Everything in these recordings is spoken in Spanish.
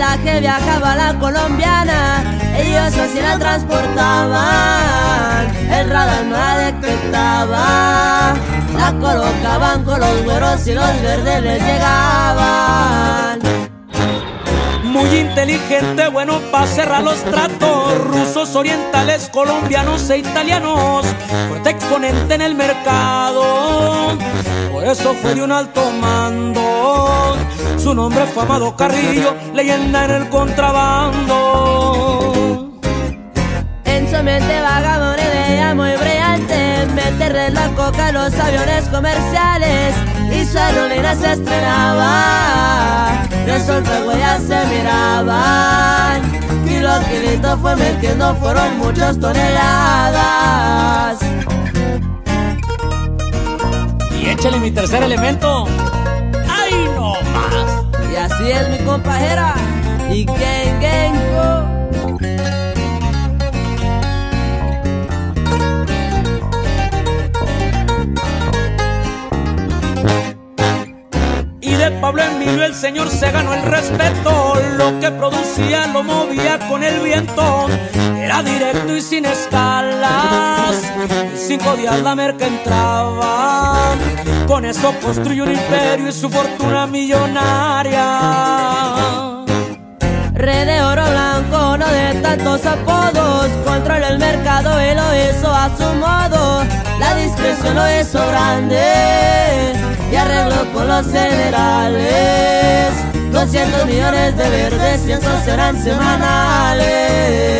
la que viajaba la colombiana, ellos así la transportaban, el radar no la detectaba, la colocaban con los güeros y los verdes les llegaban. Muy inteligente, bueno para cerrar los tratos. Rusos, orientales, colombianos e italianos. Fuerte exponente en el mercado. Por eso fue de un alto mando. Su nombre fue Amado Carrillo, leyenda en el contrabando. En su mente vagaba una idea muy brillante Meterle la coca a los aviones comerciales Y su aerolínea se estrenaba Resulta huellas se miraban Kilo a kilito fue metiendo fueron muchas toneladas Y échale mi tercer elemento. Es mi compajera Y gang gang. Y de Pablo Emilio el señor se ganó el respeto. Lo que producía lo movía con el viento. Era directo y sin escalas. Cinco días la merca entraba. Con eso construyó un imperio y su fortuna millonaria. Red de oro blanco, no de tantos apodos. Controla el mercado y lo hizo a su modo. La discreción lo hizo grande y arregló con los generales. 200 millones de verdes y esos serán semanales.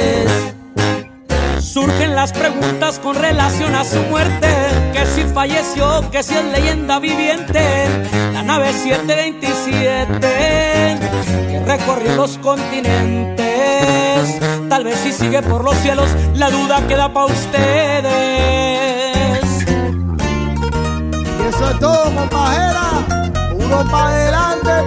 Surgen las preguntas con relación a su muerte. Que si falleció, que si es leyenda viviente. La nave 727 que recorrió los continentes. Tal vez si sigue por los cielos, la duda queda para ustedes. Y eso es todo, compajera. Puro pa' adelante.